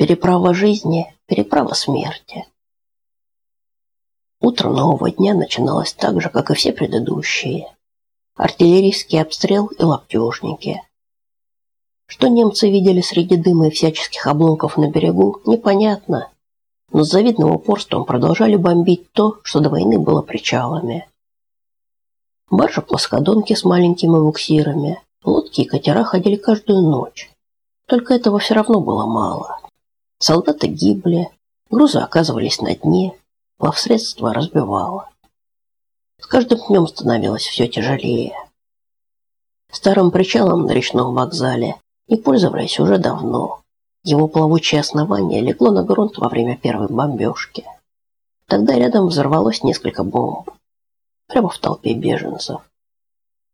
Переправа жизни, переправа смерти. Утро нового дня начиналось так же, как и все предыдущие. Артиллерийский обстрел и лаптежники. Что немцы видели среди дыма и всяческих обломков на берегу, непонятно. Но с завидным упорством продолжали бомбить то, что до войны было причалами. Баржи-плоскодонки с маленькими буксирами, лодки и катера ходили каждую ночь. Только этого все равно было мало. Солдаты гибли, грузы оказывались на дне, плавсредство разбивало. С каждым днем становилось все тяжелее. Старым причалом на речном вокзале не пользовались уже давно. Его плавучее основание легло на грунт во время первой бомбежки. Тогда рядом взорвалось несколько бомб. Прямо в толпе беженцев.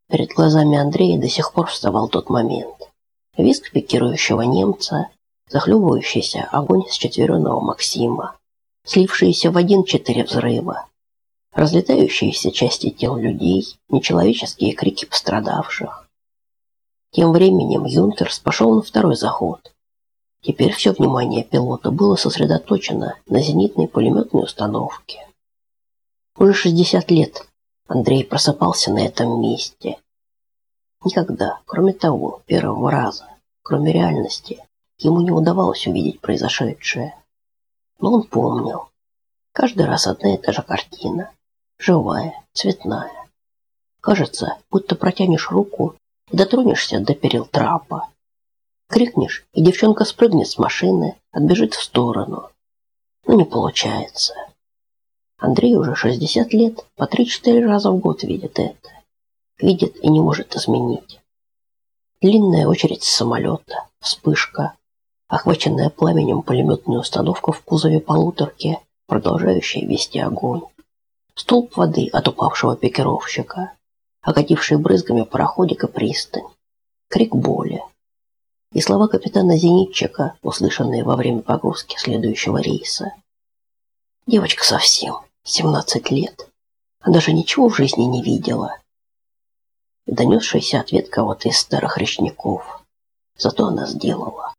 Перед глазами Андрея до сих пор вставал тот момент. Визг пикирующего немца, захлебывающийся огонь с четверенного Максима, слившиеся в один четыре взрыва, разлетающиеся части тел людей, нечеловеческие крики пострадавших. Тем временем Юнкерс пошел на второй заход. Теперь все внимание пилота было сосредоточено на зенитной пулеметной установке. Уже 60 лет Андрей просыпался на этом месте. Никогда, кроме того, первого раза, кроме реальности, Ему не удавалось увидеть произошедшее. Но он помнил. Каждый раз одна и та же картина. Живая, цветная. Кажется, будто протянешь руку и дотронешься до перил трапа. Крикнешь, и девчонка спрыгнет с машины, отбежит в сторону. Но не получается. Андрей уже 60 лет, по 3-4 раза в год видит это. Видит и не может изменить. Длинная очередь с самолета, вспышка, охваченная пламенем пулеметная установка в кузове полуторки, продолжающая вести огонь. Столб воды от упавшего пикировщика, окативший брызгами пароходик и пристань. Крик боли. И слова капитана-зенитчика, услышанные во время погрузки следующего рейса. Девочка совсем, 17 лет. Она даже ничего в жизни не видела. Донесшийся ответ кого-то из старых речников. Зато она сделала.